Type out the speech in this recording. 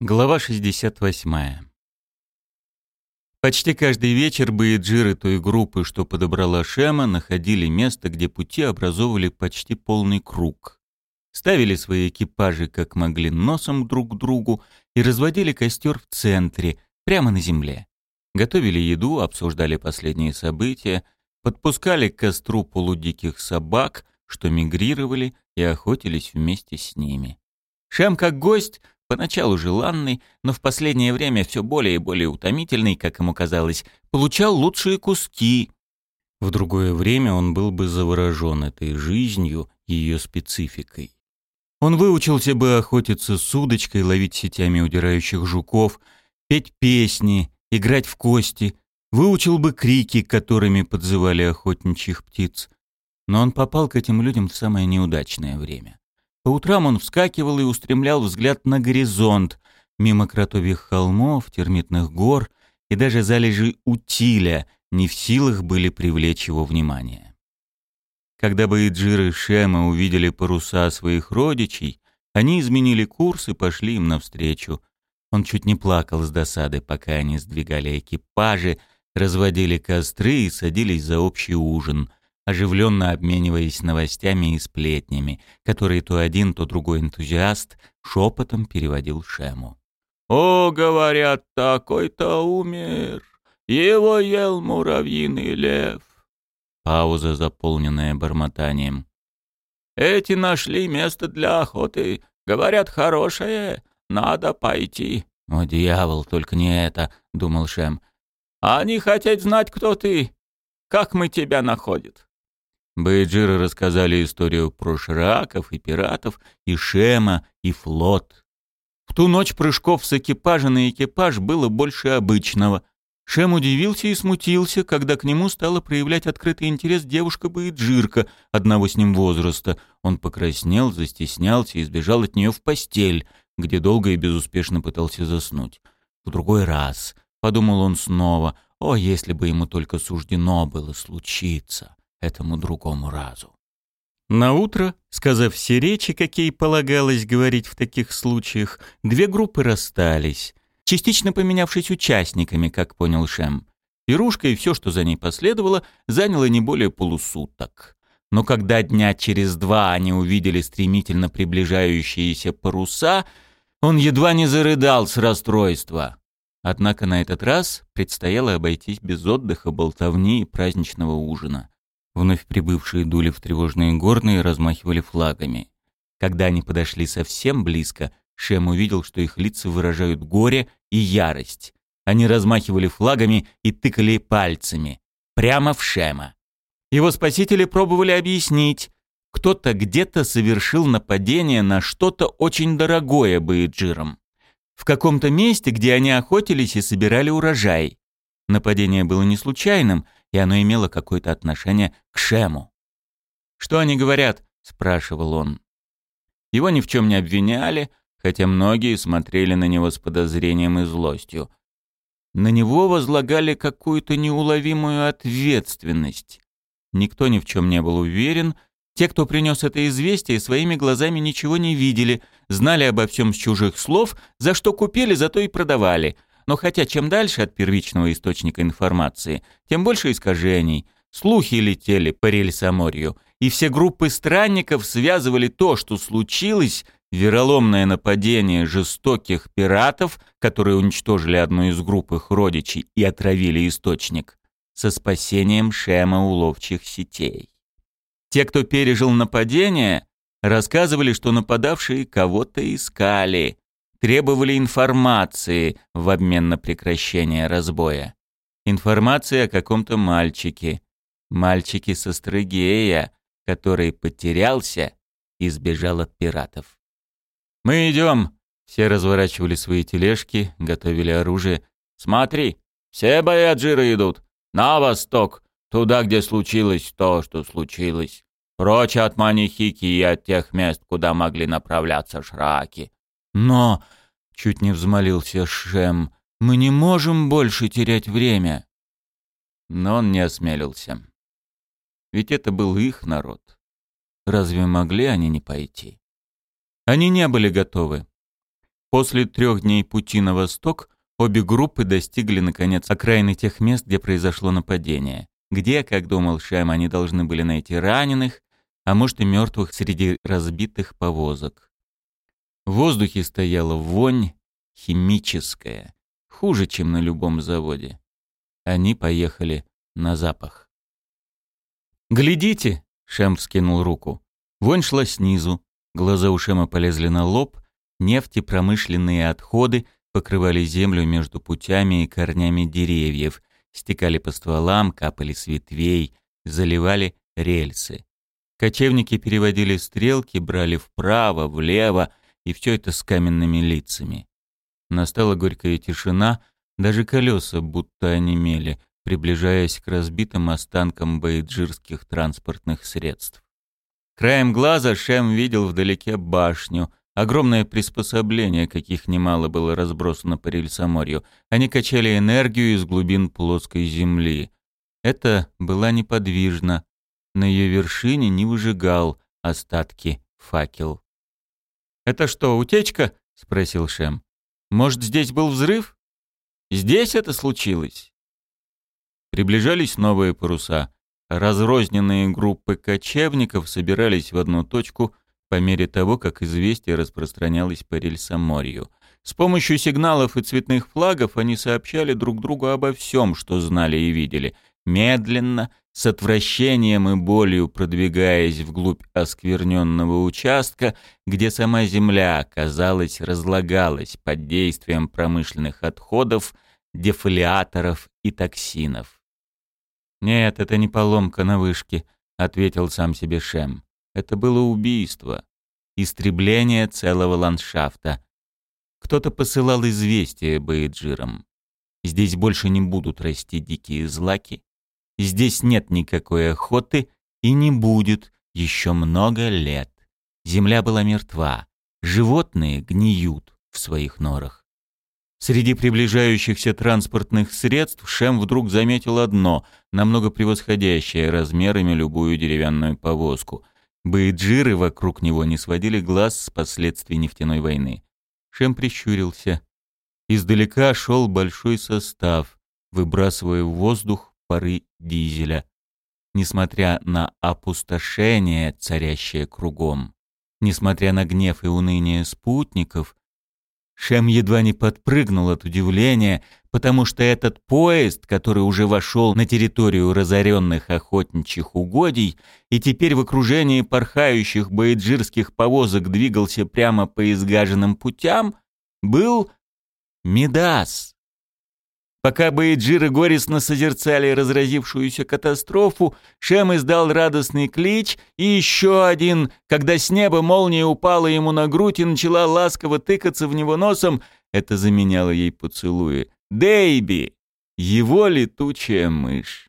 Глава 68. Почти каждый вечер бейджиры той группы, что подобрала Шема, находили место, где пути образовывали почти полный круг. Ставили свои экипажи как могли носом друг к другу и разводили костер в центре, прямо на земле. Готовили еду, обсуждали последние события, подпускали к костру полудиких собак, что мигрировали и охотились вместе с ними. Шем, как гость, Поначалу желанный, но в последнее время все более и более утомительный, как ему казалось, получал лучшие куски. В другое время он был бы заворожен этой жизнью, ее спецификой. Он выучился бы охотиться с удочкой, ловить сетями удирающих жуков, петь песни, играть в кости, выучил бы крики, которыми подзывали охотничьих птиц. Но он попал к этим людям в самое неудачное время. По утрам он вскакивал и устремлял взгляд на горизонт, мимо кротовьих холмов, термитных гор и даже залежи утиля не в силах были привлечь его внимание. Когда Баиджир и Шема увидели паруса своих родичей, они изменили курс и пошли им навстречу. Он чуть не плакал с досады, пока они сдвигали экипажи, разводили костры и садились за общий ужин, оживленно обмениваясь новостями и сплетнями, которые то один, то другой энтузиаст шепотом переводил Шему. «О, говорят, такой-то умер, его ел муравьиный лев». Пауза, заполненная бормотанием. «Эти нашли место для охоты, говорят, хорошее, надо пойти». «О, дьявол, только не это», — думал Шем. «Они хотят знать, кто ты, как мы тебя находят». Бейджиры рассказали историю про шраков и пиратов, и Шема, и флот. В ту ночь прыжков с экипажа на экипаж было больше обычного. Шем удивился и смутился, когда к нему стала проявлять открытый интерес девушка Бейджирка, одного с ним возраста. Он покраснел, застеснялся и сбежал от нее в постель, где долго и безуспешно пытался заснуть. В другой раз, подумал он снова, о, если бы ему только суждено было случиться этому другому разу. На утро, сказав все речи, какие полагалось говорить в таких случаях, две группы расстались, частично поменявшись участниками, как понял Шем. Пирушка и все, что за ней последовало, заняло не более полусуток. Но когда дня через два они увидели стремительно приближающиеся паруса, он едва не зарыдал с расстройства. Однако на этот раз предстояло обойтись без отдыха, болтовни и праздничного ужина. Вновь прибывшие дули в тревожные горные размахивали флагами. Когда они подошли совсем близко, Шем увидел, что их лица выражают горе и ярость. Они размахивали флагами и тыкали пальцами. Прямо в Шема. Его спасители пробовали объяснить. Кто-то где-то совершил нападение на что-то очень дорогое Баиджиром. В каком-то месте, где они охотились и собирали урожай. Нападение было не случайным — и оно имело какое-то отношение к Шему. «Что они говорят?» — спрашивал он. Его ни в чем не обвиняли, хотя многие смотрели на него с подозрением и злостью. На него возлагали какую-то неуловимую ответственность. Никто ни в чем не был уверен. Те, кто принес это известие, своими глазами ничего не видели, знали обо всем с чужих слов, за что купили, зато и продавали — но хотя чем дальше от первичного источника информации, тем больше искажений. Слухи летели по рельсоморью, и все группы странников связывали то, что случилось, вероломное нападение жестоких пиратов, которые уничтожили одну из групп их родичей и отравили источник, со спасением Шема у ловчих сетей. Те, кто пережил нападение, рассказывали, что нападавшие кого-то искали, требовали информации в обмен на прекращение разбоя. Информация о каком-то мальчике. Мальчике со Стрыгея, который потерялся и сбежал от пиратов. «Мы идем!» Все разворачивали свои тележки, готовили оружие. «Смотри, все бояджиры идут. На восток, туда, где случилось то, что случилось. Прочь от Манихики и от тех мест, куда могли направляться шраки. «Но...» — чуть не взмолился Шем. «Мы не можем больше терять время». Но он не осмелился. Ведь это был их народ. Разве могли они не пойти? Они не были готовы. После трех дней пути на восток обе группы достигли, наконец, окраины тех мест, где произошло нападение. Где, как думал Шем, они должны были найти раненых, а может и мертвых среди разбитых повозок. В воздухе стояла вонь химическая, хуже, чем на любом заводе. Они поехали на запах. «Глядите!» — Шем вскинул руку. Вонь шла снизу, глаза у Шема полезли на лоб, нефтепромышленные отходы покрывали землю между путями и корнями деревьев, стекали по стволам, капали с ветвей, заливали рельсы. Кочевники переводили стрелки, брали вправо, влево, и все это с каменными лицами. Настала горькая тишина, даже колеса будто онемели, приближаясь к разбитым останкам бейджирских транспортных средств. Краем глаза Шем видел вдалеке башню, огромное приспособление, каких немало было разбросано по рельсоморью. Они качали энергию из глубин плоской земли. Это была неподвижна, на ее вершине не выжигал остатки факел. «Это что, утечка?» — спросил Шем. «Может, здесь был взрыв? Здесь это случилось?» Приближались новые паруса. Разрозненные группы кочевников собирались в одну точку по мере того, как известие распространялось по рельсоморью. С помощью сигналов и цветных флагов они сообщали друг другу обо всем, что знали и видели. Медленно, с отвращением и болью продвигаясь вглубь оскверненного участка, где сама земля, казалось, разлагалась под действием промышленных отходов, дефолиаторов и токсинов. «Нет, это не поломка на вышке», — ответил сам себе Шем. «Это было убийство, истребление целого ландшафта. Кто-то посылал известие Бейджирам. Здесь больше не будут расти дикие злаки, Здесь нет никакой охоты и не будет еще много лет. Земля была мертва. Животные гниют в своих норах. Среди приближающихся транспортных средств Шем вдруг заметил одно, намного превосходящее размерами любую деревянную повозку. Бейджиры вокруг него не сводили глаз с последствий нефтяной войны. Шем прищурился. Издалека шел большой состав, выбрасывая в воздух пары дизеля. Несмотря на опустошение, царящее кругом, несмотря на гнев и уныние спутников, Шем едва не подпрыгнул от удивления, потому что этот поезд, который уже вошел на территорию разоренных охотничьих угодий и теперь в окружении порхающих боеджирских повозок двигался прямо по изгаженным путям, был Мидас. Пока Бейджиры горестно созерцали разразившуюся катастрофу, Шем издал радостный клич, и еще один, когда с неба молния упала ему на грудь и начала ласково тыкаться в него носом, это заменяло ей поцелуи. «Дейби!» Его летучая мышь.